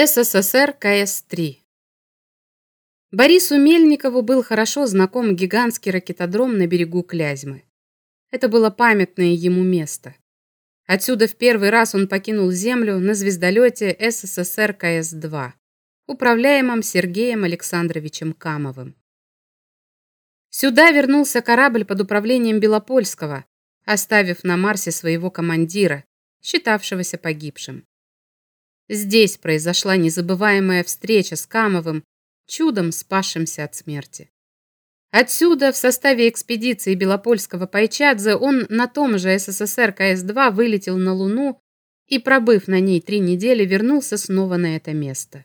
СССР КС-3 Борису Мельникову был хорошо знаком гигантский ракетодром на берегу Клязьмы. Это было памятное ему место. Отсюда в первый раз он покинул Землю на звездолете СССР КС-2, управляемом Сергеем Александровичем Камовым. Сюда вернулся корабль под управлением Белопольского, оставив на Марсе своего командира, считавшегося погибшим. Здесь произошла незабываемая встреча с Камовым, чудом спасшимся от смерти. Отсюда, в составе экспедиции Белопольского Пайчадзе, он на том же СССР КС-2 вылетел на Луну и, пробыв на ней три недели, вернулся снова на это место.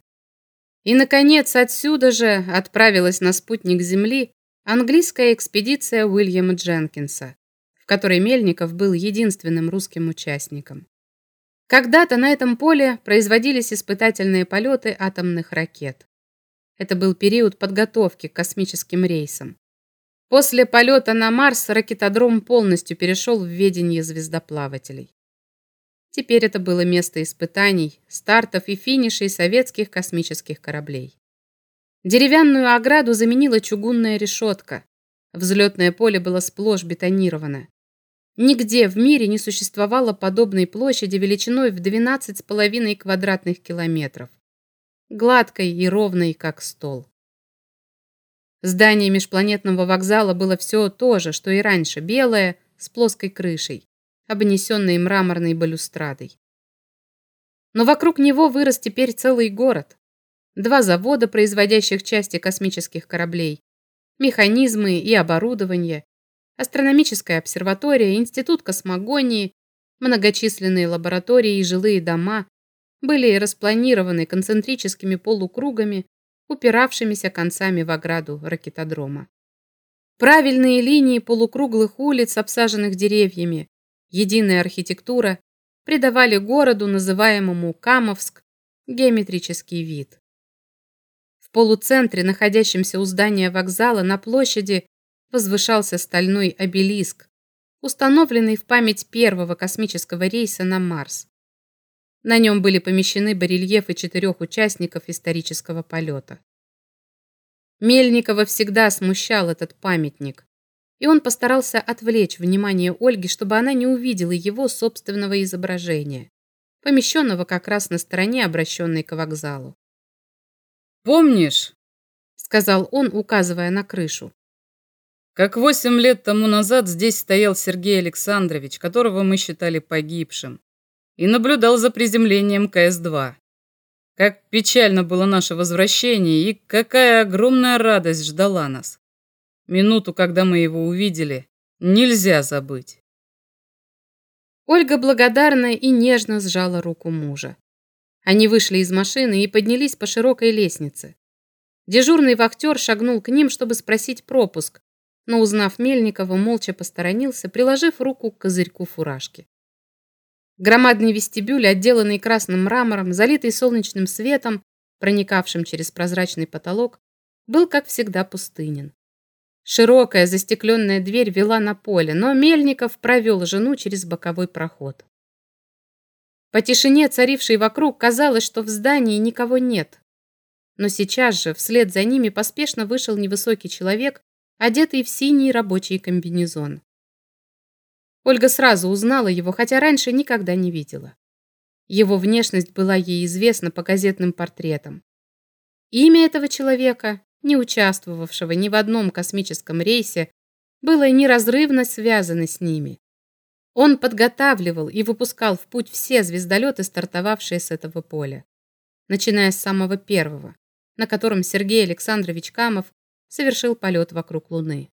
И, наконец, отсюда же отправилась на спутник Земли английская экспедиция Уильяма Дженкинса, в которой Мельников был единственным русским участником. Когда-то на этом поле производились испытательные полеты атомных ракет. Это был период подготовки к космическим рейсам. После полета на Марс ракетодром полностью перешел в ведение звездоплавателей. Теперь это было место испытаний, стартов и финишей советских космических кораблей. Деревянную ограду заменила чугунная решетка. Взлетное поле было сплошь бетонировано. Нигде в мире не существовало подобной площади величиной в 12,5 квадратных километров. Гладкой и ровной, как стол. Здание межпланетного вокзала было все то же, что и раньше, белое, с плоской крышей, обнесенной мраморной балюстрадой. Но вокруг него вырос теперь целый город. Два завода, производящих части космических кораблей, механизмы и оборудование, астрономическая обсерватория, институт космогонии, многочисленные лаборатории и жилые дома были распланированы концентрическими полукругами, упиравшимися концами в ограду ракетодрома. Правильные линии полукруглых улиц, обсаженных деревьями, единая архитектура придавали городу, называемому Камовск, геометрический вид. В полуцентре, находящемся у здания вокзала, на площади возвышался стальной обелиск, установленный в память первого космического рейса на Марс. На нем были помещены барельефы четырех участников исторического полета. Мельникова всегда смущал этот памятник, и он постарался отвлечь внимание Ольги, чтобы она не увидела его собственного изображения, помещенного как раз на стороне, обращенной к вокзалу. «Помнишь?» — сказал он, указывая на крышу. Как восемь лет тому назад здесь стоял Сергей Александрович, которого мы считали погибшим, и наблюдал за приземлением КС-2. Как печально было наше возвращение и какая огромная радость ждала нас. Минуту, когда мы его увидели, нельзя забыть. Ольга благодарно и нежно сжала руку мужа. Они вышли из машины и поднялись по широкой лестнице. Дежурный вахтер шагнул к ним, чтобы спросить пропуск, но, узнав Мельникова, молча посторонился, приложив руку к козырьку фуражки. Громадный вестибюль, отделанный красным мрамором, залитый солнечным светом, проникавшим через прозрачный потолок, был, как всегда, пустынен. Широкая застекленная дверь вела на поле, но Мельников провел жену через боковой проход. По тишине, царившей вокруг, казалось, что в здании никого нет. Но сейчас же, вслед за ними, поспешно вышел невысокий человек одетый в синий рабочий комбинезон. Ольга сразу узнала его, хотя раньше никогда не видела. Его внешность была ей известна по газетным портретам. Имя этого человека, не участвовавшего ни в одном космическом рейсе, было неразрывно связано с ними. Он подготавливал и выпускал в путь все звездолеты, стартовавшие с этого поля, начиная с самого первого, на котором Сергей Александрович Камов совершил полет вокруг Луны.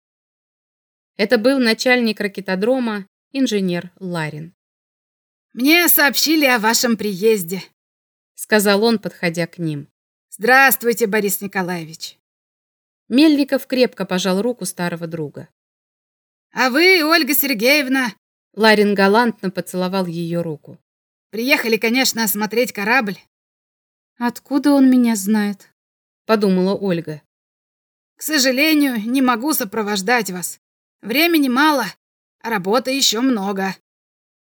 Это был начальник ракетодрома, инженер Ларин. «Мне сообщили о вашем приезде», — сказал он, подходя к ним. «Здравствуйте, Борис Николаевич». Мельников крепко пожал руку старого друга. «А вы, Ольга Сергеевна...» Ларин галантно поцеловал ее руку. «Приехали, конечно, осмотреть корабль». «Откуда он меня знает?» — подумала Ольга. К сожалению, не могу сопровождать вас. Времени мало, а работы еще много.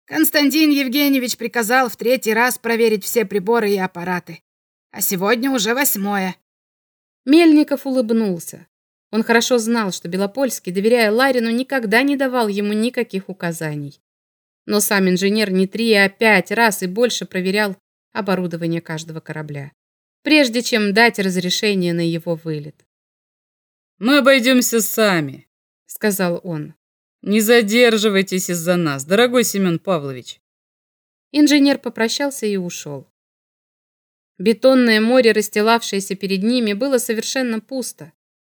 Константин Евгеньевич приказал в третий раз проверить все приборы и аппараты. а сегодня уже восьмое. Мельников улыбнулся. Он хорошо знал, что Белопольский, доверяя Ларину, никогда не давал ему никаких указаний. Но сам инженер не три, а пять раз и больше проверял оборудование каждого корабля, прежде чем дать разрешение на его вылет. «Мы обойдемся сами», — сказал он. «Не задерживайтесь из-за нас, дорогой Семен Павлович». Инженер попрощался и ушел. Бетонное море, расстилавшееся перед ними, было совершенно пусто.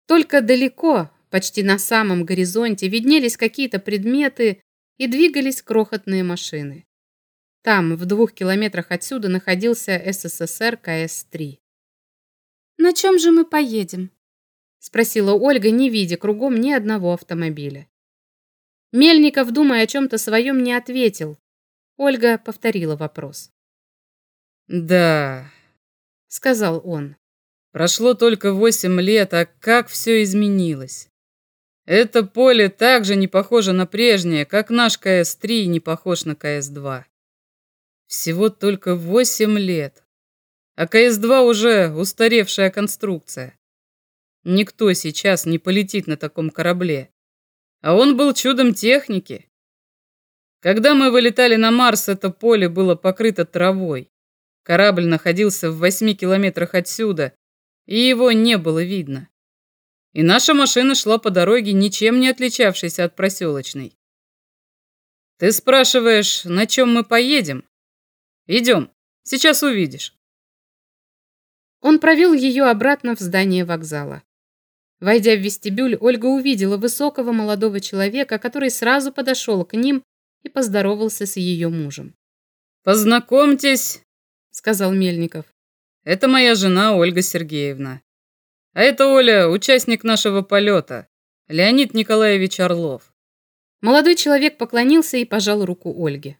Только далеко, почти на самом горизонте, виднелись какие-то предметы и двигались крохотные машины. Там, в двух километрах отсюда, находился СССР КС-3. «На чем же мы поедем?» — спросила Ольга, не видя кругом ни одного автомобиля. Мельников, думая о чем-то своем, не ответил. Ольга повторила вопрос. «Да, сказал он. Прошло только восемь лет, а как все изменилось. Это поле также не похоже на прежнее, как наш КС-3 не похож на КС-2. Всего только восемь лет. А КС-2 уже устаревшая конструкция. Никто сейчас не полетит на таком корабле. А он был чудом техники. Когда мы вылетали на Марс, это поле было покрыто травой. Корабль находился в восьми километрах отсюда, и его не было видно. И наша машина шла по дороге, ничем не отличавшейся от проселочной. Ты спрашиваешь, на чем мы поедем? Идем, сейчас увидишь. Он провел ее обратно в здание вокзала. Войдя в вестибюль, Ольга увидела высокого молодого человека, который сразу подошел к ним и поздоровался с ее мужем. «Познакомьтесь, — сказал Мельников. «Это моя жена Ольга Сергеевна. А это Оля, участник нашего полета, Леонид Николаевич Орлов». Молодой человек поклонился и пожал руку Ольге.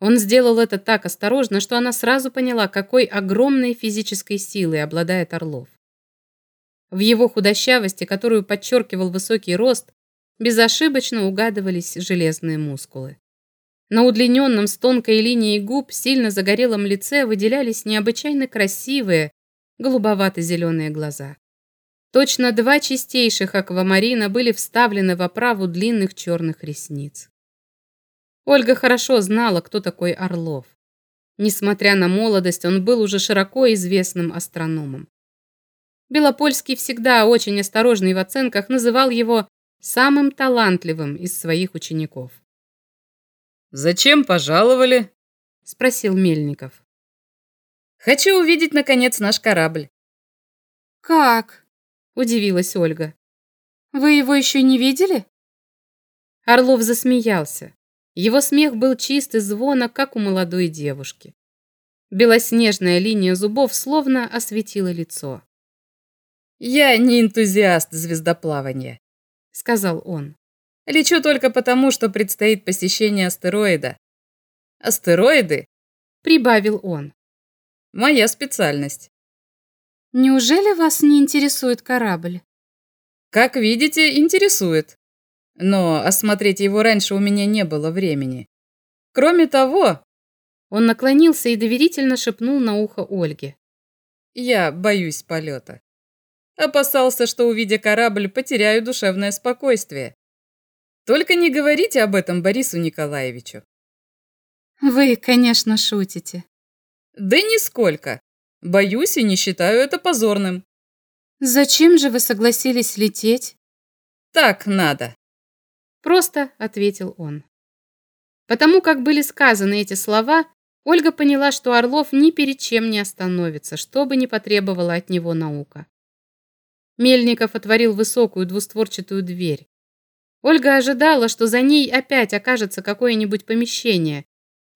Он сделал это так осторожно, что она сразу поняла, какой огромной физической силой обладает Орлов. В его худощавости, которую подчеркивал высокий рост, безошибочно угадывались железные мускулы. На удлиненном с тонкой линией губ сильно загорелом лице выделялись необычайно красивые голубовато-зеленые глаза. Точно два чистейших аквамарина были вставлены в оправу длинных черных ресниц. Ольга хорошо знала, кто такой Орлов. Несмотря на молодость, он был уже широко известным астрономом. Белопольский, всегда очень осторожный в оценках, называл его самым талантливым из своих учеников. «Зачем пожаловали?» — спросил Мельников. «Хочу увидеть, наконец, наш корабль». «Как?» — удивилась Ольга. «Вы его еще не видели?» Орлов засмеялся. Его смех был чист и звонок, как у молодой девушки. Белоснежная линия зубов словно осветила лицо. «Я не энтузиаст звездоплавания», — сказал он. Лечу только потому, что предстоит посещение астероида. Астероиды, прибавил он. Моя специальность. Неужели вас не интересует корабль? Как видите, интересует. Но осмотреть его раньше у меня не было времени. Кроме того, он наклонился и доверительно шепнул на ухо Ольге. Я боюсь полета. Опасался, что, увидя корабль, потеряю душевное спокойствие. Только не говорите об этом Борису Николаевичу. Вы, конечно, шутите. Да нисколько. Боюсь и не считаю это позорным. Зачем же вы согласились лететь? Так надо. Просто ответил он. Потому как были сказаны эти слова, Ольга поняла, что Орлов ни перед чем не остановится, что бы ни потребовала от него наука. Мельников отворил высокую двустворчатую дверь. Ольга ожидала, что за ней опять окажется какое-нибудь помещение,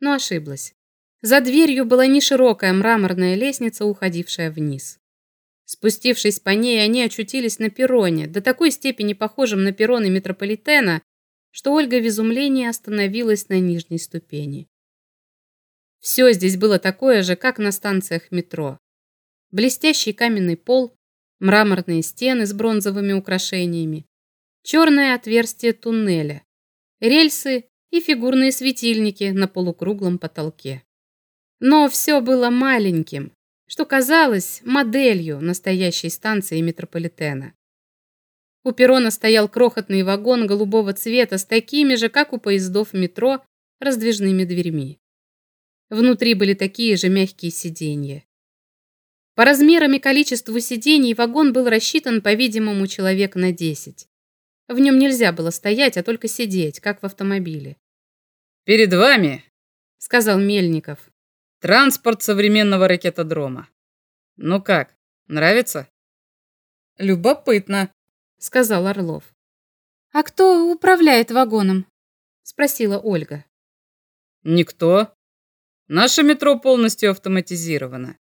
но ошиблась. За дверью была неширокая мраморная лестница, уходившая вниз. Спустившись по ней, они очутились на перроне, до такой степени похожем на перроны метрополитена, что Ольга в изумлении остановилась на нижней ступени. Все здесь было такое же, как на станциях метро. Блестящий каменный пол, мраморные стены с бронзовыми украшениями, черное отверстие туннеля, рельсы и фигурные светильники на полукруглом потолке. Но все было маленьким, что казалось моделью настоящей станции метрополитена. У перрона стоял крохотный вагон голубого цвета с такими же, как у поездов метро, раздвижными дверьми. Внутри были такие же мягкие сиденья. По размерам и количеству сидений вагон был рассчитан, по-видимому, человек на 10. В нем нельзя было стоять, а только сидеть, как в автомобиле. «Перед вами», — сказал Мельников. «Транспорт современного ракетодрома. Ну как, нравится?» «Любопытно», — сказал Орлов. «А кто управляет вагоном?» — спросила Ольга. «Никто. Наше метро полностью автоматизировано.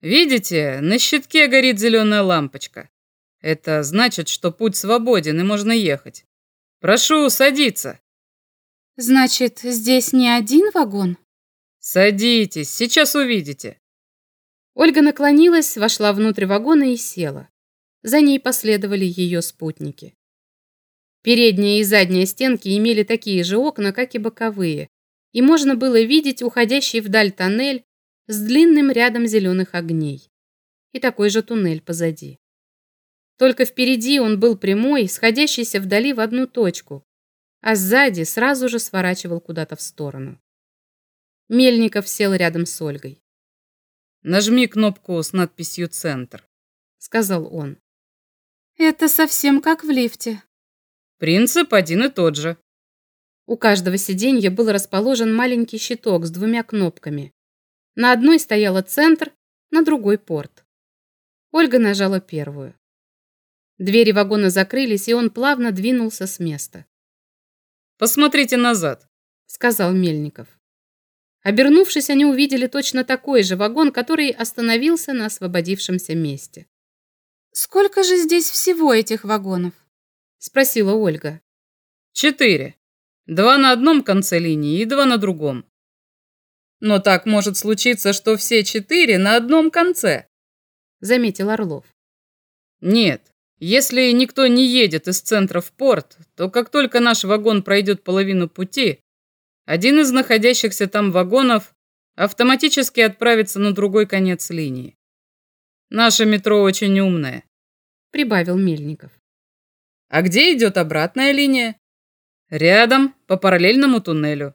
Видите, на щитке горит зеленая лампочка. Это значит, что путь свободен и можно ехать. Прошу садиться. Значит, здесь не один вагон? Садитесь, сейчас увидите. Ольга наклонилась, вошла внутрь вагона и села. За ней последовали ее спутники. Передняя и задняя стенки имели такие же окна, как и боковые, и можно было видеть уходящий вдаль тоннель с длинным рядом зеленых огней. И такой же туннель позади. Только впереди он был прямой, сходящийся вдали в одну точку, а сзади сразу же сворачивал куда-то в сторону. Мельников сел рядом с Ольгой. «Нажми кнопку с надписью «Центр», — сказал он. «Это совсем как в лифте». «Принцип один и тот же». У каждого сиденья был расположен маленький щиток с двумя кнопками. На одной стояла центр, на другой порт. Ольга нажала первую. Двери вагона закрылись, и он плавно двинулся с места. «Посмотрите назад», — сказал Мельников. Обернувшись, они увидели точно такой же вагон, который остановился на освободившемся месте. «Сколько же здесь всего этих вагонов?» — спросила Ольга. «Четыре. Два на одном конце линии и два на другом. Но так может случиться, что все четыре на одном конце, заметил Орлов. Нет, если никто не едет из центра в порт, то как только наш вагон пройдет половину пути, один из находящихся там вагонов автоматически отправится на другой конец линии. Наше метро очень умное, прибавил Мельников. А где идет обратная линия? Рядом, по параллельному туннелю.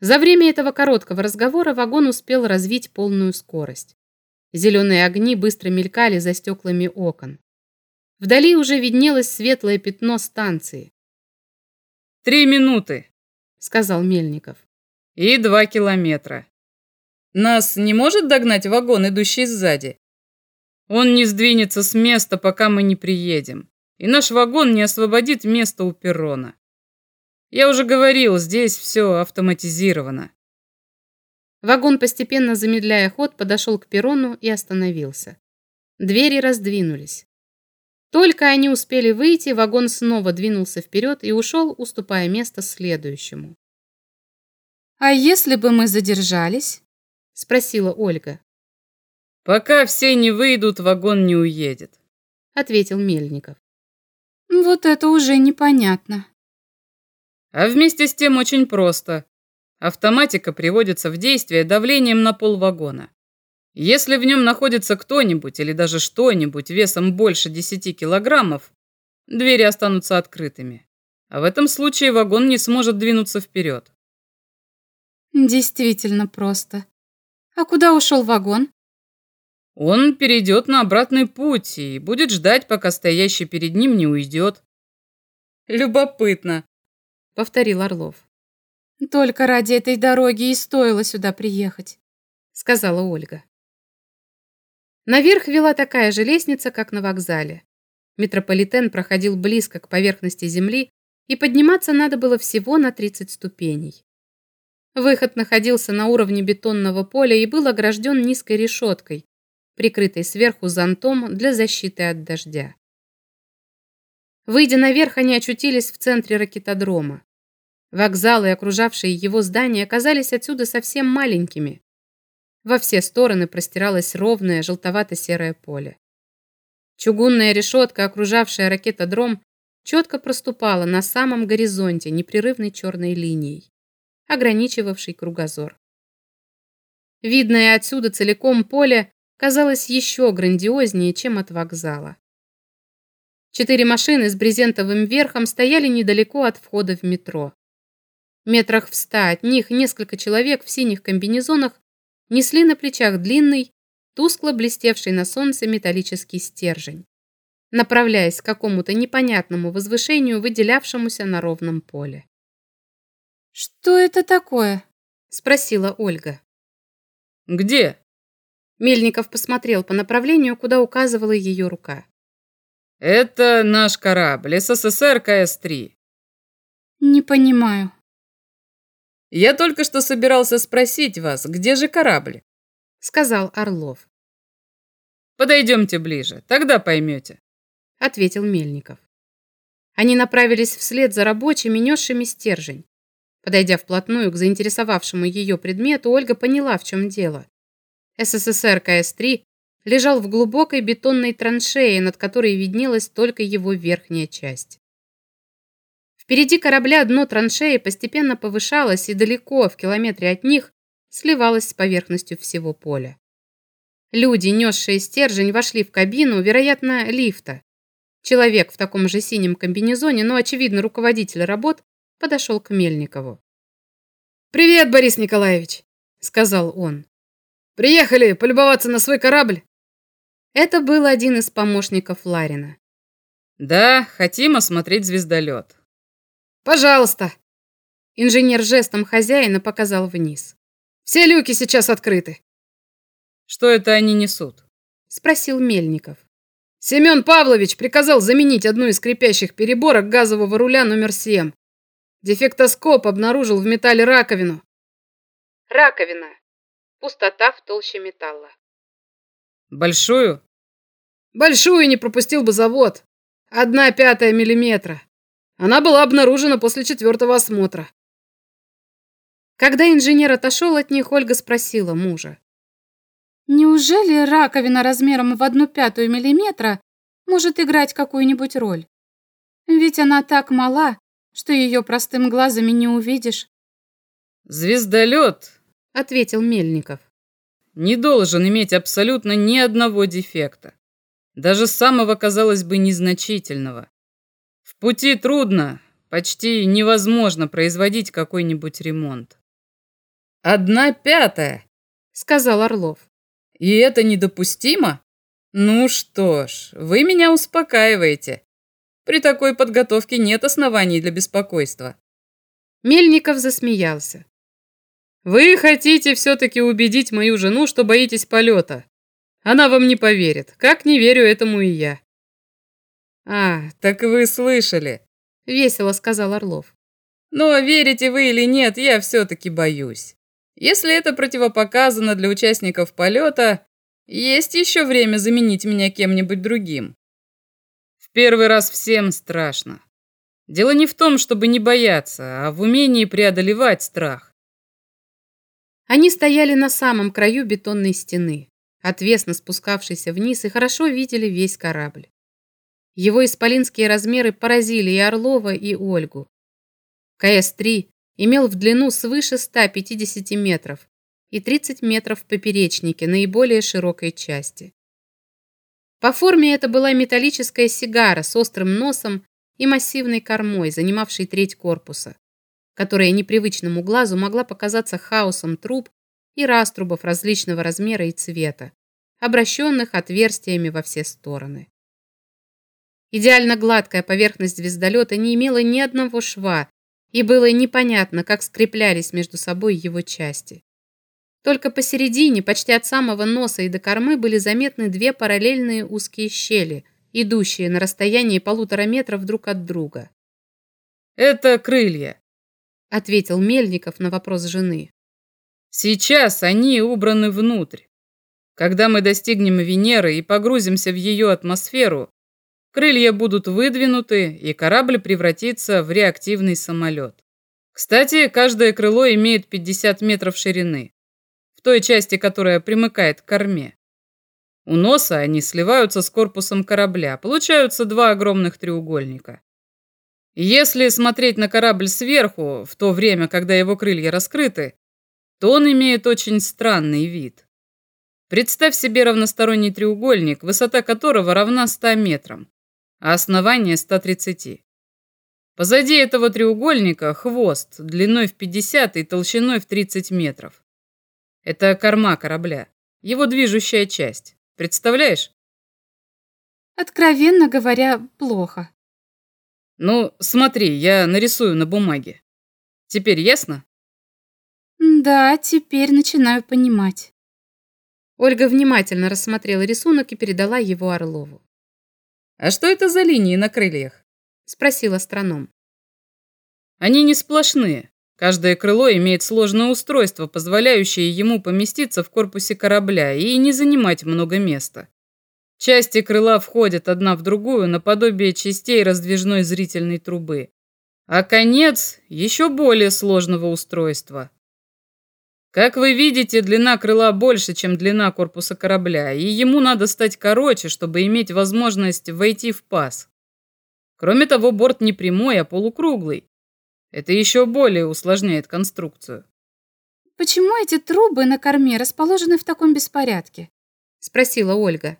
За время этого короткого разговора вагон успел развить полную скорость. Зеленые огни быстро мелькали за стеклами окон. Вдали уже виднелось светлое пятно станции. «Три минуты», — сказал Мельников. «И два километра. Нас не может догнать вагон, идущий сзади? Он не сдвинется с места, пока мы не приедем, и наш вагон не освободит место у перрона. Я уже говорил, здесь все автоматизировано. Вагон, постепенно замедляя ход, подошел к перрону и остановился. Двери раздвинулись. Только они успели выйти, вагон снова двинулся вперед и ушел, уступая место следующему. «А если бы мы задержались?» — спросила Ольга. «Пока все не выйдут, вагон не уедет», — ответил Мельников. «Вот это уже непонятно», а вместе с тем очень просто. Автоматика приводится в действие давлением на пол вагона. Если в нем находится кто-нибудь или даже что-нибудь весом больше 10 килограммов, двери останутся открытыми. А в этом случае вагон не сможет двинуться вперед. Действительно просто. А куда ушел вагон? Он перейдет на обратный путь и будет ждать, пока стоящий перед ним не уйдет. Любопытно, — повторил Орлов. «Только ради этой дороги и стоило сюда приехать», — сказала Ольга. Наверх вела такая же лестница, как на вокзале. Метрополитен проходил близко к поверхности земли, и подниматься надо было всего на 30 ступеней. Выход находился на уровне бетонного поля и был огражден низкой решеткой, прикрытой сверху зонтом для защиты от дождя. Выйдя наверх, они очутились в центре ракетодрома. Вокзалы окружавшие его здания оказались отсюда совсем маленькими. Во все стороны простиралось ровное желтовато-серое поле. Чугунная решетка, окружавшая ракетодром, четко проступала на самом горизонте непрерывной черной линией, ограничивавшей кругозор. Видное отсюда целиком поле казалось еще грандиознее, чем от вокзала. Четыре машины с брезентовым верхом стояли недалеко от входа в метро. Метрах в ста от них несколько человек в синих комбинезонах несли на плечах длинный, тускло блестевший на солнце металлический стержень, направляясь к какому-то непонятному возвышению, выделявшемуся на ровном поле. «Что это такое?» — спросила Ольга. «Где?» Мельников посмотрел по направлению, куда указывала ее рука. «Это наш корабль, СССР КС-3». «Не понимаю». «Я только что собирался спросить вас, где же корабль?» Сказал Орлов. «Подойдемте ближе, тогда поймете», ответил Мельников. Они направились вслед за рабочими, несшими стержень. Подойдя вплотную к заинтересовавшему ее предмету, Ольга поняла, в чем дело. СССР КС-3 лежал в глубокой бетонной траншее, над которой виднелась только его верхняя часть. Впереди корабля дно траншеи постепенно повышалось и далеко, в километре от них, сливалось с поверхностью всего поля. Люди, несшие стержень, вошли в кабину, вероятно, лифта. Человек в таком же синем комбинезоне, но, очевидно, руководитель работ, подошел к Мельникову. «Привет, Борис Николаевич», — сказал он. «Приехали полюбоваться на свой корабль?» Это был один из помощников Ларина. «Да, хотим осмотреть звездолет». «Пожалуйста». Инженер жестом хозяина показал вниз. «Все люки сейчас открыты». «Что это они несут?» — спросил Мельников. Семен Павлович приказал заменить одну из крепящих переборок газового руля номер 7. Дефектоскоп обнаружил в металле раковину. Раковина. Пустота в толще металла. Большую? Большую не пропустил бы завод. Одна пятая миллиметра. Она была обнаружена после четвертого осмотра. Когда инженер отошел от них, Ольга спросила мужа. Неужели раковина размером в одну пятую миллиметра может играть какую-нибудь роль? Ведь она так мала, что ее простым глазами не увидишь. «Звездолет», — ответил Мельников, — «не должен иметь абсолютно ни одного дефекта, даже самого, казалось бы, незначительного. В пути трудно, почти невозможно производить какой-нибудь ремонт». «Одна пятая», — сказал Орлов. И это недопустимо? Ну что ж, вы меня успокаиваете. При такой подготовке нет оснований для беспокойства. Мельников засмеялся. Вы хотите все-таки убедить мою жену, что боитесь полета. Она вам не поверит, как не верю этому и я. А, так вы слышали, весело сказал Орлов. Но верите вы или нет, я все-таки боюсь. Если это противопоказано для участников полета, есть еще время заменить меня кем-нибудь другим. В первый раз всем страшно. Дело не в том, чтобы не бояться, а в умении преодолевать страх. Они стояли на самом краю бетонной стены, отвесно спускавшейся вниз, и хорошо видели весь корабль. Его исполинские размеры поразили и Орлова, и Ольгу. КС-3 имел в длину свыше 150 метров и 30 метров в поперечнике, наиболее широкой части. По форме это была металлическая сигара с острым носом и массивной кормой, занимавшей треть корпуса, которая непривычному глазу могла показаться хаосом труб и раструбов различного размера и цвета, обращенных отверстиями во все стороны. Идеально гладкая поверхность звездолета не имела ни одного шва, и было непонятно, как скреплялись между собой его части. Только посередине, почти от самого носа и до кормы, были заметны две параллельные узкие щели, идущие на расстоянии полутора метров друг от друга. «Это крылья», — ответил Мельников на вопрос жены. «Сейчас они убраны внутрь. Когда мы достигнем Венеры и погрузимся в ее атмосферу, Крылья будут выдвинуты, и корабль превратится в реактивный самолет. Кстати, каждое крыло имеет 50 метров ширины, в той части, которая примыкает к корме. У носа они сливаются с корпусом корабля, получаются два огромных треугольника. Если смотреть на корабль сверху, в то время, когда его крылья раскрыты, то он имеет очень странный вид. Представь себе равносторонний треугольник, высота которого равна 100 метрам, а основание 130. Позади этого треугольника хвост длиной в 50 и толщиной в 30 метров. Это корма корабля, его движущая часть. Представляешь? Откровенно говоря, плохо. Ну, смотри, я нарисую на бумаге. Теперь ясно? Да, теперь начинаю понимать. Ольга внимательно рассмотрела рисунок и передала его Орлову. «А что это за линии на крыльях?» – спросил астроном. «Они не сплошные. Каждое крыло имеет сложное устройство, позволяющее ему поместиться в корпусе корабля и не занимать много места. Части крыла входят одна в другую наподобие частей раздвижной зрительной трубы. А конец еще более сложного устройства. Как вы видите, длина крыла больше, чем длина корпуса корабля, и ему надо стать короче, чтобы иметь возможность войти в паз. Кроме того, борт не прямой, а полукруглый. Это еще более усложняет конструкцию. «Почему эти трубы на корме расположены в таком беспорядке?» – спросила Ольга.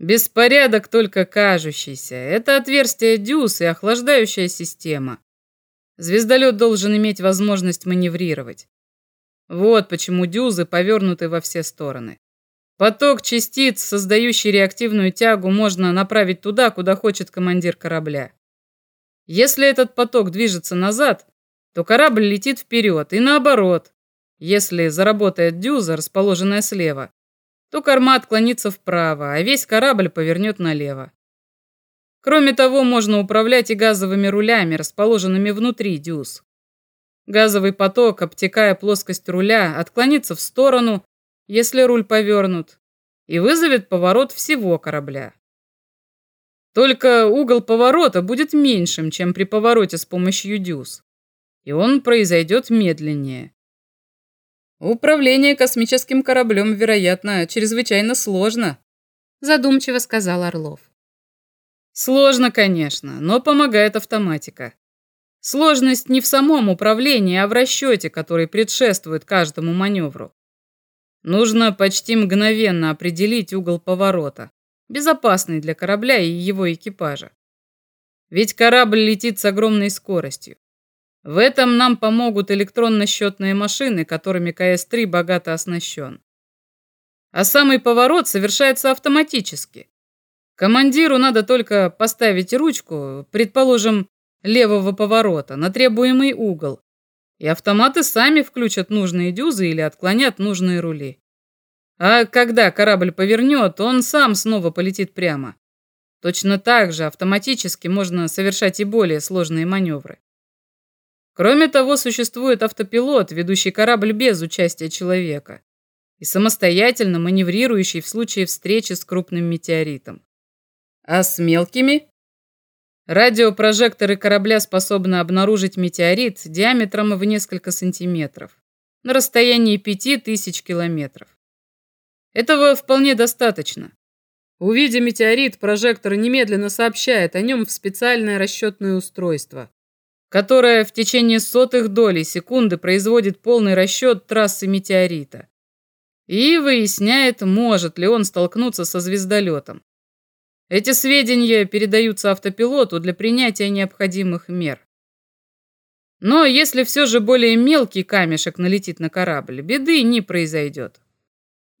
Беспорядок только кажущийся. Это отверстие дюз и охлаждающая система. Звездолет должен иметь возможность маневрировать. Вот почему дюзы повернуты во все стороны. Поток частиц, создающий реактивную тягу, можно направить туда, куда хочет командир корабля. Если этот поток движется назад, то корабль летит вперед, и наоборот. Если заработает дюза, расположенная слева, то корма отклонится вправо, а весь корабль повернет налево. Кроме того, можно управлять и газовыми рулями, расположенными внутри дюз. Газовый поток, обтекая плоскость руля, отклонится в сторону, если руль повернут, и вызовет поворот всего корабля. Только угол поворота будет меньшим, чем при повороте с помощью дюз, и он произойдет медленнее. Управление космическим кораблем, вероятно, чрезвычайно сложно, задумчиво сказал Орлов. Сложно, конечно, но помогает автоматика. Сложность не в самом управлении, а в расчете, который предшествует каждому маневру. Нужно почти мгновенно определить угол поворота, безопасный для корабля и его экипажа. Ведь корабль летит с огромной скоростью. В этом нам помогут электронно-счетные машины, которыми КС-3 богато оснащен. А самый поворот совершается автоматически. Командиру надо только поставить ручку, предположим, левого поворота на требуемый угол, и автоматы сами включат нужные дюзы или отклонят нужные рули. А когда корабль повернет, он сам снова полетит прямо. Точно так же автоматически можно совершать и более сложные маневры. Кроме того, существует автопилот, ведущий корабль без участия человека и самостоятельно маневрирующий в случае встречи с крупным метеоритом. А с мелкими? Радиопрожекторы корабля способны обнаружить метеорит диаметром в несколько сантиметров на расстоянии 5000 километров. Этого вполне достаточно. Увидя метеорит, прожектор немедленно сообщает о нем в специальное расчетное устройство, которое в течение сотых долей секунды производит полный расчет трассы метеорита и выясняет, может ли он столкнуться со звездолетом. Эти сведения передаются автопилоту для принятия необходимых мер. Но если все же более мелкий камешек налетит на корабль, беды не произойдет.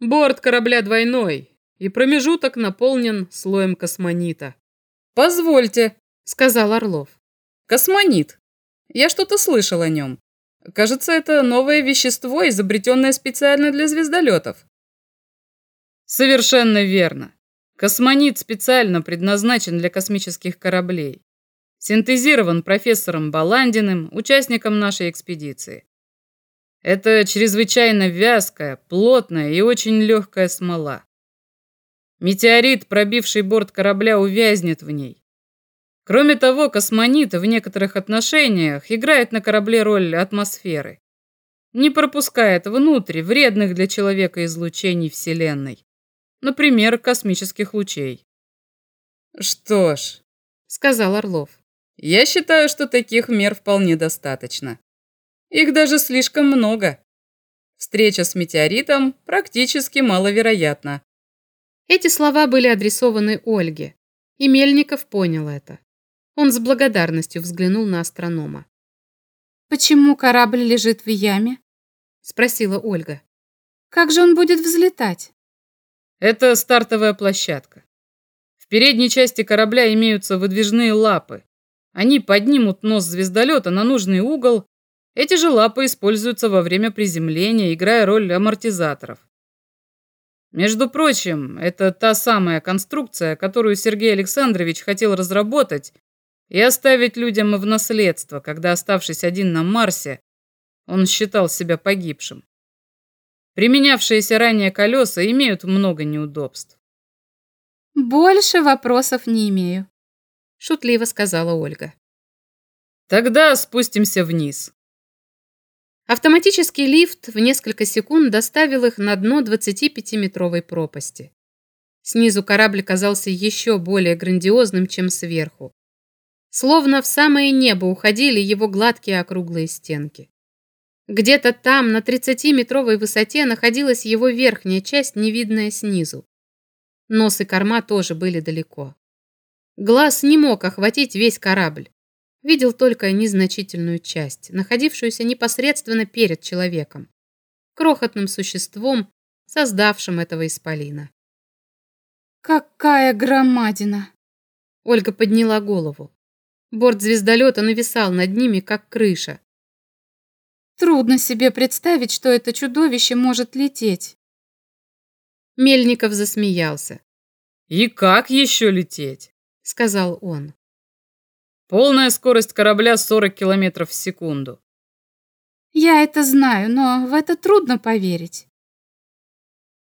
Борт корабля двойной, и промежуток наполнен слоем космонита. «Позвольте», — сказал Орлов. «Космонит. Я что-то слышал о нем. Кажется, это новое вещество, изобретенное специально для звездолетов». «Совершенно верно. Космонит специально предназначен для космических кораблей. Синтезирован профессором Баландиным, участником нашей экспедиции. Это чрезвычайно вязкая, плотная и очень легкая смола. Метеорит, пробивший борт корабля, увязнет в ней. Кроме того, космонит в некоторых отношениях играет на корабле роль атмосферы. Не пропускает внутрь вредных для человека излучений Вселенной например, космических лучей. Что ж, сказал Орлов, я считаю, что таких мер вполне достаточно. Их даже слишком много. Встреча с метеоритом практически маловероятна. Эти слова были адресованы Ольге, и Мельников понял это. Он с благодарностью взглянул на астронома. «Почему корабль лежит в яме?» — спросила Ольга. «Как же он будет взлетать?» Это стартовая площадка. В передней части корабля имеются выдвижные лапы. Они поднимут нос звездолета на нужный угол. Эти же лапы используются во время приземления, играя роль амортизаторов. Между прочим, это та самая конструкция, которую Сергей Александрович хотел разработать и оставить людям в наследство, когда, оставшись один на Марсе, он считал себя погибшим. Применявшиеся ранее колеса имеют много неудобств. «Больше вопросов не имею», — шутливо сказала Ольга. «Тогда спустимся вниз». Автоматический лифт в несколько секунд доставил их на дно 25-метровой пропасти. Снизу корабль казался еще более грандиозным, чем сверху. Словно в самое небо уходили его гладкие округлые стенки. Где-то там, на 30-метровой высоте, находилась его верхняя часть, невидная снизу. Нос и корма тоже были далеко. Глаз не мог охватить весь корабль. Видел только незначительную часть, находившуюся непосредственно перед человеком, крохотным существом, создавшим этого исполина. «Какая громадина!» Ольга подняла голову. Борт звездолета нависал над ними, как крыша. Трудно себе представить, что это чудовище может лететь. Мельников засмеялся. «И как еще лететь?» — сказал он. «Полная скорость корабля 40 километров в секунду». «Я это знаю, но в это трудно поверить».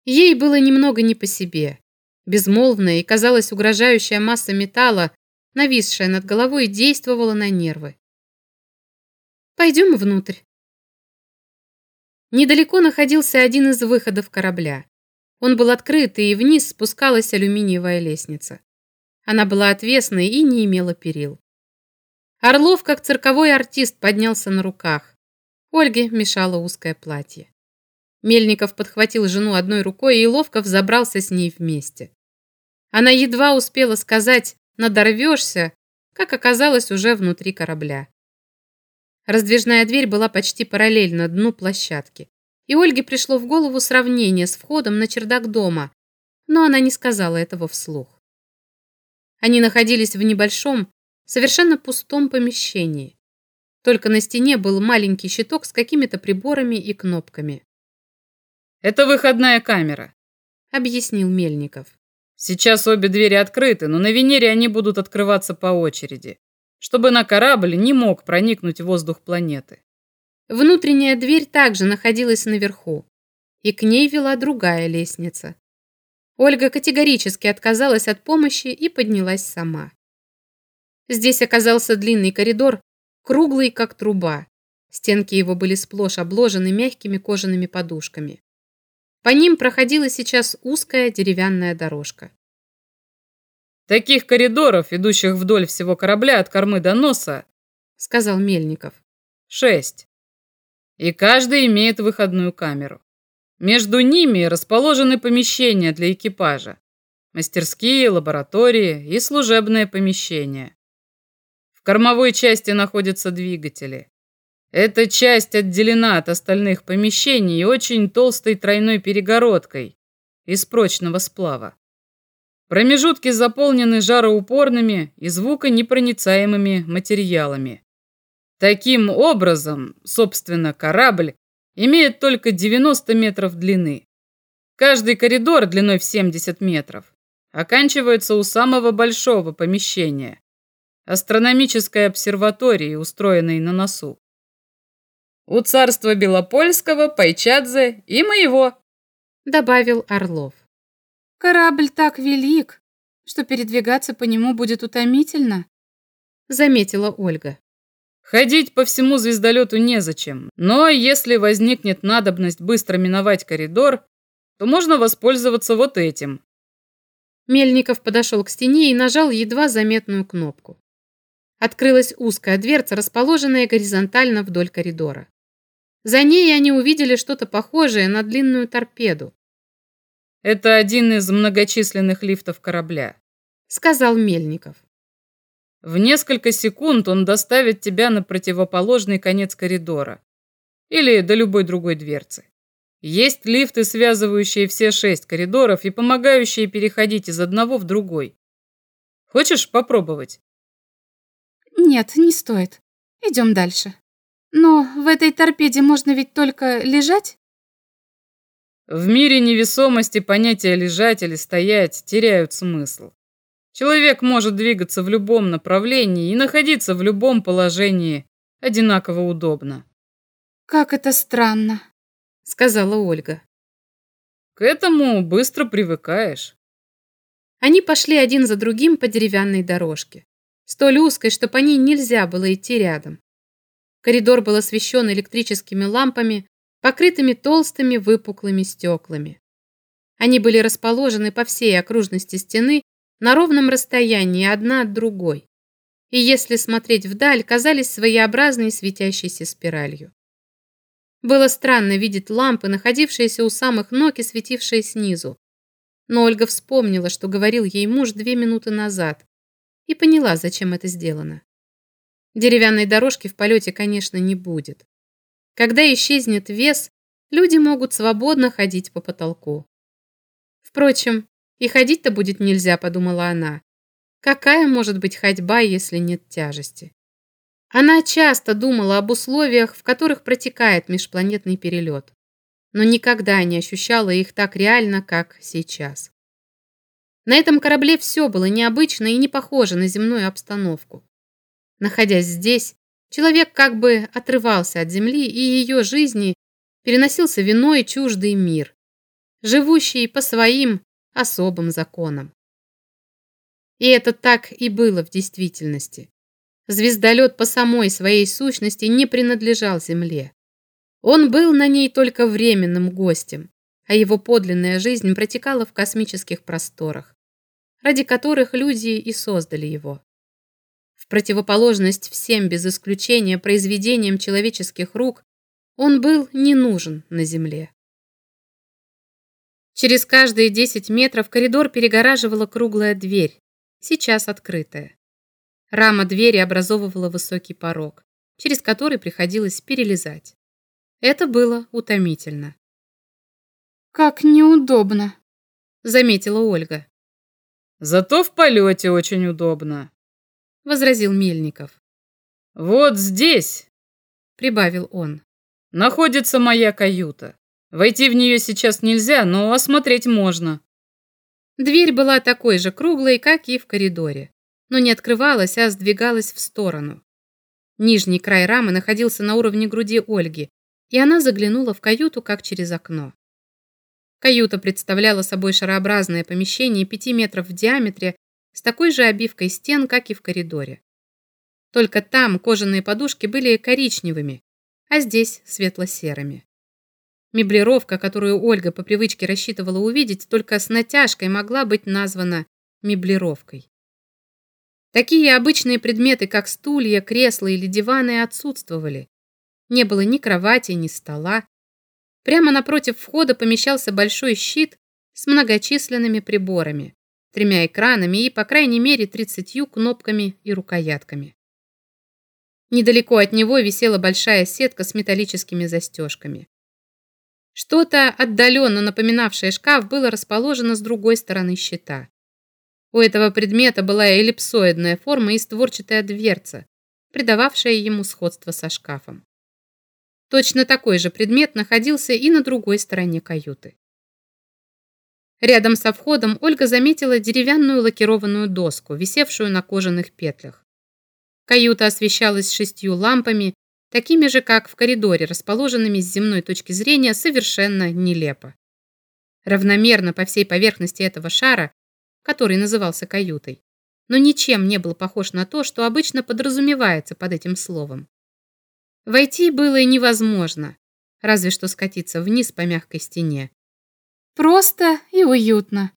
Ей было немного не по себе. Безмолвная и, казалось, угрожающая масса металла, нависшая над головой, действовала на нервы. «Пойдем внутрь», Недалеко находился один из выходов корабля. Он был открыт, и вниз спускалась алюминиевая лестница. Она была отвесной и не имела перил. Орлов, как цирковой артист, поднялся на руках. Ольге мешало узкое платье. Мельников подхватил жену одной рукой и ловко взобрался с ней вместе. Она едва успела сказать «надорвешься», как оказалось уже внутри корабля. Раздвижная дверь была почти параллельна дну площадки. И Ольге пришло в голову сравнение с входом на чердак дома, но она не сказала этого вслух. Они находились в небольшом, совершенно пустом помещении. Только на стене был маленький щиток с какими-то приборами и кнопками. «Это выходная камера», — объяснил Мельников. «Сейчас обе двери открыты, но на Венере они будут открываться по очереди чтобы на корабль не мог проникнуть воздух планеты. Внутренняя дверь также находилась наверху, и к ней вела другая лестница. Ольга категорически отказалась от помощи и поднялась сама. Здесь оказался длинный коридор, круглый, как труба. Стенки его были сплошь обложены мягкими кожаными подушками. По ним проходила сейчас узкая деревянная дорожка. Таких коридоров, идущих вдоль всего корабля от кормы до носа, сказал Мельников. Шесть. И каждый имеет выходную камеру. Между ними расположены помещения для экипажа. Мастерские, лаборатории и служебные помещения. В кормовой части находятся двигатели. Эта часть отделена от остальных помещений очень толстой тройной перегородкой из прочного сплава. Промежутки заполнены жароупорными и звуконепроницаемыми материалами. Таким образом, собственно, корабль имеет только 90 метров длины. Каждый коридор длиной в 70 метров оканчивается у самого большого помещения – астрономической обсерватории, устроенной на носу. У царства Белопольского, Пайчадзе и моего, добавил Орлов. Корабль так велик, что передвигаться по нему будет утомительно, заметила Ольга. Ходить по всему звездолету незачем, но если возникнет надобность быстро миновать коридор, то можно воспользоваться вот этим. Мельников подошел к стене и нажал едва заметную кнопку. Открылась узкая дверца, расположенная горизонтально вдоль коридора. За ней они увидели что-то похожее на длинную торпеду. Это один из многочисленных лифтов корабля, сказал Мельников. В несколько секунд он доставит тебя на противоположный конец коридора или до любой другой дверцы. Есть лифты, связывающие все шесть коридоров и помогающие переходить из одного в другой. Хочешь попробовать? Нет, не стоит. Идем дальше. Но в этой торпеде можно ведь только лежать? В мире невесомости понятия лежать или стоять теряют смысл. Человек может двигаться в любом направлении и находиться в любом положении одинаково удобно. Как это странно сказала Ольга. К этому быстро привыкаешь. Они пошли один за другим по деревянной дорожке, столь узкой, что по ней нельзя было идти рядом. Коридор был освещен электрическими лампами, покрытыми толстыми выпуклыми стеклами. Они были расположены по всей окружности стены на ровном расстоянии одна от другой, и если смотреть вдаль, казались своеобразной светящейся спиралью. Было странно видеть лампы, находившиеся у самых ног и светившие снизу. Но Ольга вспомнила, что говорил ей муж две минуты назад, и поняла, зачем это сделано. Деревянной дорожки в полете, конечно, не будет. Когда исчезнет вес, люди могут свободно ходить по потолку. Впрочем, и ходить-то будет нельзя, подумала она. Какая может быть ходьба, если нет тяжести? Она часто думала об условиях, в которых протекает межпланетный перелет, но никогда не ощущала их так реально, как сейчас. На этом корабле все было необычно и не похоже на земную обстановку. Находясь здесь, человек как бы отрывался от Земли и ее жизни, переносился в чуждый мир, живущий по своим особым законам. И это так и было в действительности. Звездолет по самой своей сущности не принадлежал Земле. Он был на ней только временным гостем, а его подлинная жизнь протекала в космических просторах, ради которых люди и создали его. В противоположность всем без исключения произведениям человеческих рук, он был не нужен на Земле. Через каждые 10 метров коридор перегораживала круглая дверь, сейчас открытая. Рама двери образовывала высокий порог, через который приходилось перелезать. Это было утомительно. «Как неудобно», — заметила Ольга. «Зато в полете очень удобно», — возразил Мельников. «Вот здесь», — прибавил он, — «находится моя каюта. Войти в нее сейчас нельзя, но осмотреть можно». Дверь была такой же круглой, как и в коридоре но не открывалась, а сдвигалась в сторону. Нижний край рамы находился на уровне груди Ольги, и она заглянула в каюту, как через окно. Каюта представляла собой шарообразное помещение 5 метров в диаметре с такой же обивкой стен, как и в коридоре. Только там кожаные подушки были коричневыми, а здесь светло-серыми. Меблировка, которую Ольга по привычке рассчитывала увидеть, только с натяжкой могла быть названа меблировкой. Такие обычные предметы, как стулья, кресла или диваны, отсутствовали. Не было ни кровати, ни стола. Прямо напротив входа помещался большой щит с многочисленными приборами, тремя экранами и, по крайней мере, тридцатью кнопками и рукоятками. Недалеко от него висела большая сетка с металлическими застежками. Что-то отдаленно напоминавшее шкаф было расположено с другой стороны щита. У этого предмета была эллипсоидная форма и створчатая дверца, придававшая ему сходство со шкафом. Точно такой же предмет находился и на другой стороне каюты. Рядом со входом Ольга заметила деревянную лакированную доску, висевшую на кожаных петлях. Каюта освещалась шестью лампами, такими же, как в коридоре, расположенными с земной точки зрения совершенно нелепо. Равномерно по всей поверхности этого шара который назывался каютой, но ничем не был похож на то, что обычно подразумевается под этим словом. Войти было невозможно, разве что скатиться вниз по мягкой стене. Просто и уютно.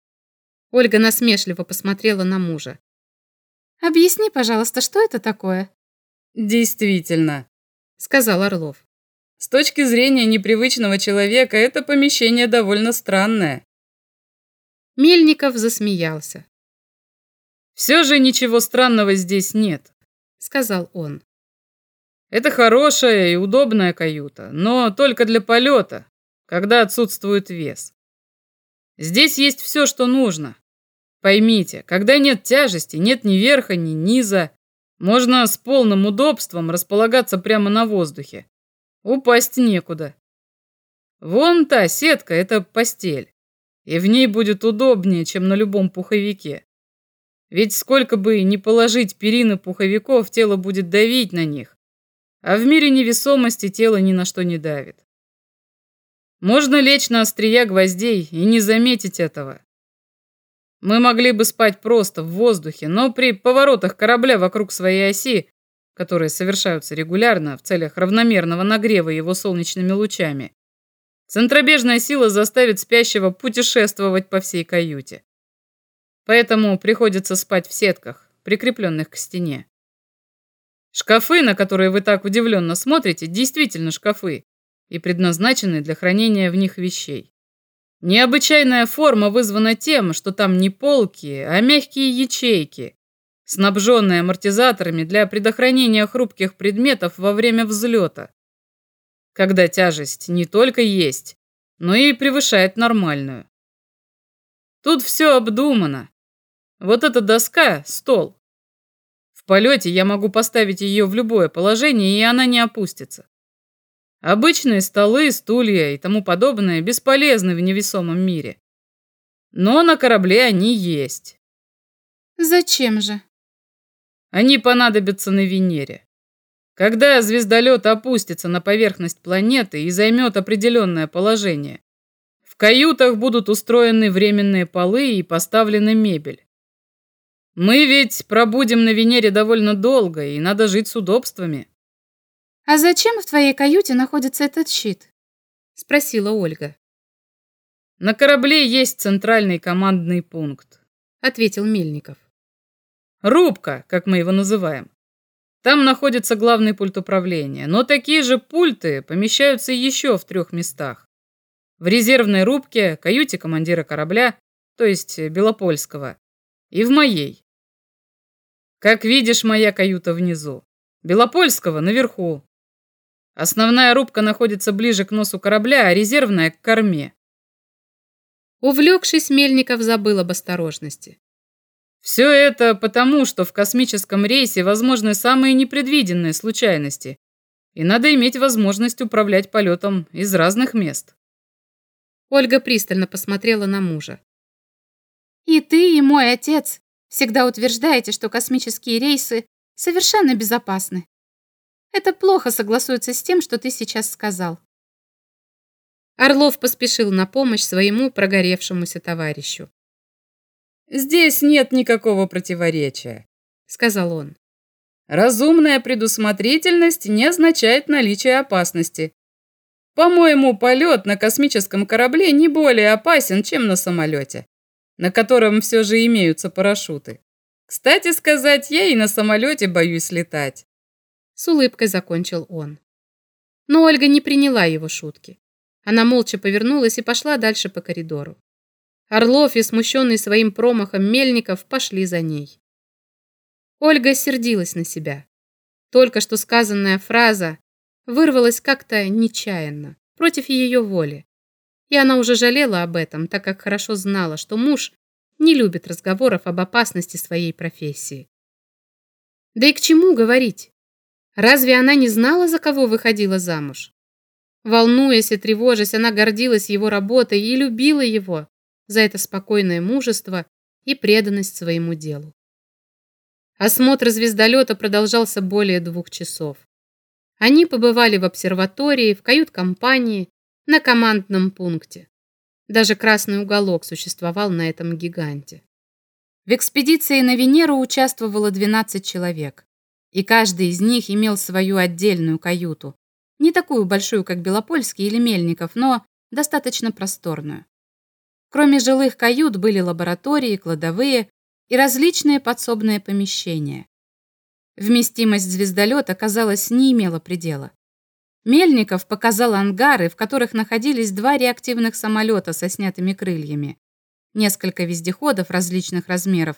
Ольга насмешливо посмотрела на мужа. Объясни, пожалуйста, что это такое? Действительно, сказал Орлов. С точки зрения непривычного человека это помещение довольно странное. Мельников засмеялся. Все же ничего странного здесь нет, сказал он. Это хорошая и удобная каюта, но только для полета, когда отсутствует вес. Здесь есть все, что нужно. Поймите, когда нет тяжести, нет ни верха, ни низа, можно с полным удобством располагаться прямо на воздухе. Упасть некуда. Вон та сетка – это постель. И в ней будет удобнее, чем на любом пуховике. Ведь сколько бы ни положить перины пуховиков, тело будет давить на них. А в мире невесомости тело ни на что не давит. Можно лечь на острия гвоздей и не заметить этого. Мы могли бы спать просто в воздухе, но при поворотах корабля вокруг своей оси, которые совершаются регулярно в целях равномерного нагрева его солнечными лучами, центробежная сила заставит спящего путешествовать по всей каюте. Поэтому приходится спать в сетках, прикрепленных к стене. Шкафы, на которые вы так удивленно смотрите, действительно шкафы и предназначены для хранения в них вещей. Необычайная форма вызвана тем, что там не полки, а мягкие ячейки, снабженные амортизаторами для предохранения хрупких предметов во время взлета. Когда тяжесть не только есть, но и превышает нормальную. Тут все обдумано. Вот эта доска – стол. В полете я могу поставить ее в любое положение, и она не опустится. Обычные столы, стулья и тому подобное бесполезны в невесомом мире. Но на корабле они есть. Зачем же? Они понадобятся на Венере. Когда звездолет опустится на поверхность планеты и займет определенное положение, в каютах будут устроены временные полы и поставлена мебель. Мы ведь пробудем на Венере довольно долго, и надо жить с удобствами. «А зачем в твоей каюте находится этот щит?» — спросила Ольга. «На корабле есть центральный командный пункт», — ответил Мельников. «Рубка, как мы его называем. Там находится главный пульт управления, но такие же пульты помещаются еще в трех местах. В резервной рубке, каюте командира корабля, то есть Белопольского, и в моей. Как видишь, моя каюта внизу. Белопольского наверху. Основная рубка находится ближе к носу корабля, а резервная — к корме. Увлекшись, Мельников забыл об осторожности. Все это потому, что в космическом рейсе возможны самые непредвиденные случайности, и надо иметь возможность управлять полетом из разных мест. Ольга пристально посмотрела на мужа. «И ты, и мой отец всегда утверждаете, что космические рейсы совершенно безопасны. Это плохо согласуется с тем, что ты сейчас сказал. Орлов поспешил на помощь своему прогоревшемуся товарищу. «Здесь нет никакого противоречия», — сказал он. «Разумная предусмотрительность не означает наличие опасности. По-моему, полет на космическом корабле не более опасен, чем на самолете, на котором все же имеются парашюты. Кстати сказать, я и на самолете боюсь летать. С улыбкой закончил он. Но Ольга не приняла его шутки. Она молча повернулась и пошла дальше по коридору. Орлов и смущенный своим промахом Мельников пошли за ней. Ольга сердилась на себя. Только что сказанная фраза вырвалась как-то нечаянно, против ее воли. И она уже жалела об этом, так как хорошо знала, что муж не любит разговоров об опасности своей профессии. Да и к чему говорить? Разве она не знала, за кого выходила замуж? Волнуясь и тревожась, она гордилась его работой и любила его за это спокойное мужество и преданность своему делу. Осмотр звездолета продолжался более двух часов. Они побывали в обсерватории, в кают-компании, на командном пункте. Даже красный уголок существовал на этом гиганте. В экспедиции на Венеру участвовало 12 человек и каждый из них имел свою отдельную каюту, не такую большую, как Белопольский или Мельников, но достаточно просторную. Кроме жилых кают были лаборатории, кладовые и различные подсобные помещения. Вместимость звездолета, казалось, не имела предела. Мельников показал ангары, в которых находились два реактивных самолета со снятыми крыльями, несколько вездеходов различных размеров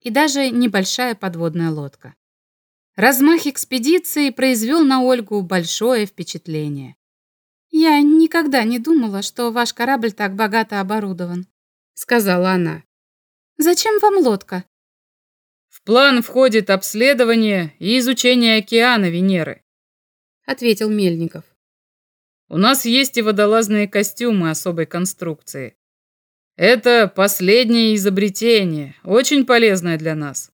и даже небольшая подводная лодка. Размах экспедиции произвел на Ольгу большое впечатление. «Я никогда не думала, что ваш корабль так богато оборудован», — сказала она. «Зачем вам лодка?» «В план входит обследование и изучение океана Венеры», — ответил Мельников. «У нас есть и водолазные костюмы особой конструкции. Это последнее изобретение, очень полезное для нас.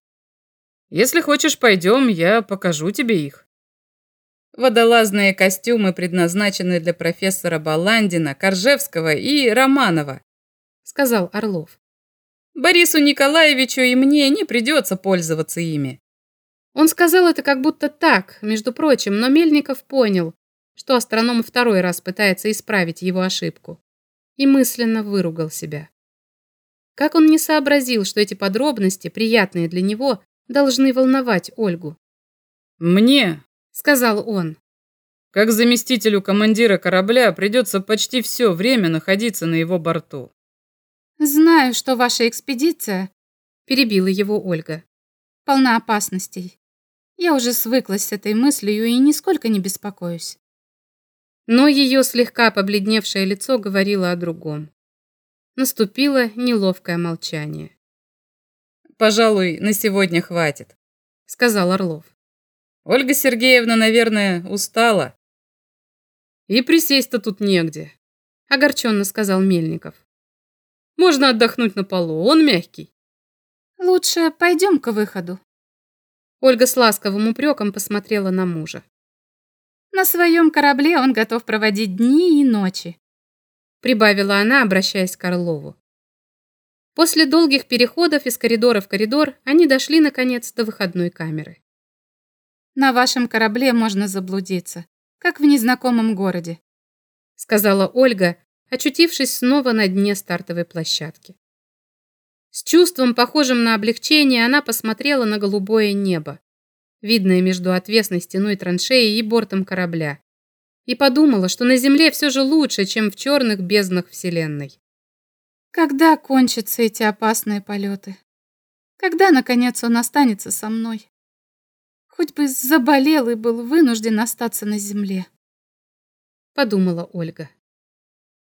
Если хочешь, пойдем, я покажу тебе их». Водолазные костюмы предназначены для профессора Баландина, Коржевского и Романова, сказал Орлов. Борису Николаевичу и мне не придется пользоваться ими. Он сказал это как будто так, между прочим, но Мельников понял, что астроном второй раз пытается исправить его ошибку, и мысленно выругал себя. Как он не сообразил, что эти подробности, приятные для него, должны волновать Ольгу? «Мне сказал он. Как заместителю командира корабля придется почти все время находиться на его борту. Знаю, что ваша экспедиция, перебила его Ольга, полна опасностей. Я уже свыклась с этой мыслью и нисколько не беспокоюсь. Но ее слегка побледневшее лицо говорило о другом. Наступило неловкое молчание. «Пожалуй, на сегодня хватит», — сказал Орлов. Ольга Сергеевна, наверное, устала. И присесть-то тут негде, огорченно сказал Мельников. Можно отдохнуть на полу, он мягкий. Лучше пойдем к выходу. Ольга с ласковым упреком посмотрела на мужа. На своем корабле он готов проводить дни и ночи, прибавила она, обращаясь к Орлову. После долгих переходов из коридора в коридор они дошли, наконец, до выходной камеры. На вашем корабле можно заблудиться, как в незнакомом городе», сказала Ольга, очутившись снова на дне стартовой площадки. С чувством, похожим на облегчение, она посмотрела на голубое небо, видное между отвесной стеной траншеи и бортом корабля, и подумала, что на Земле все же лучше, чем в черных безднах Вселенной. «Когда кончатся эти опасные полеты? Когда, наконец, он останется со мной?» Хоть бы заболел и был вынужден остаться на земле. Подумала Ольга.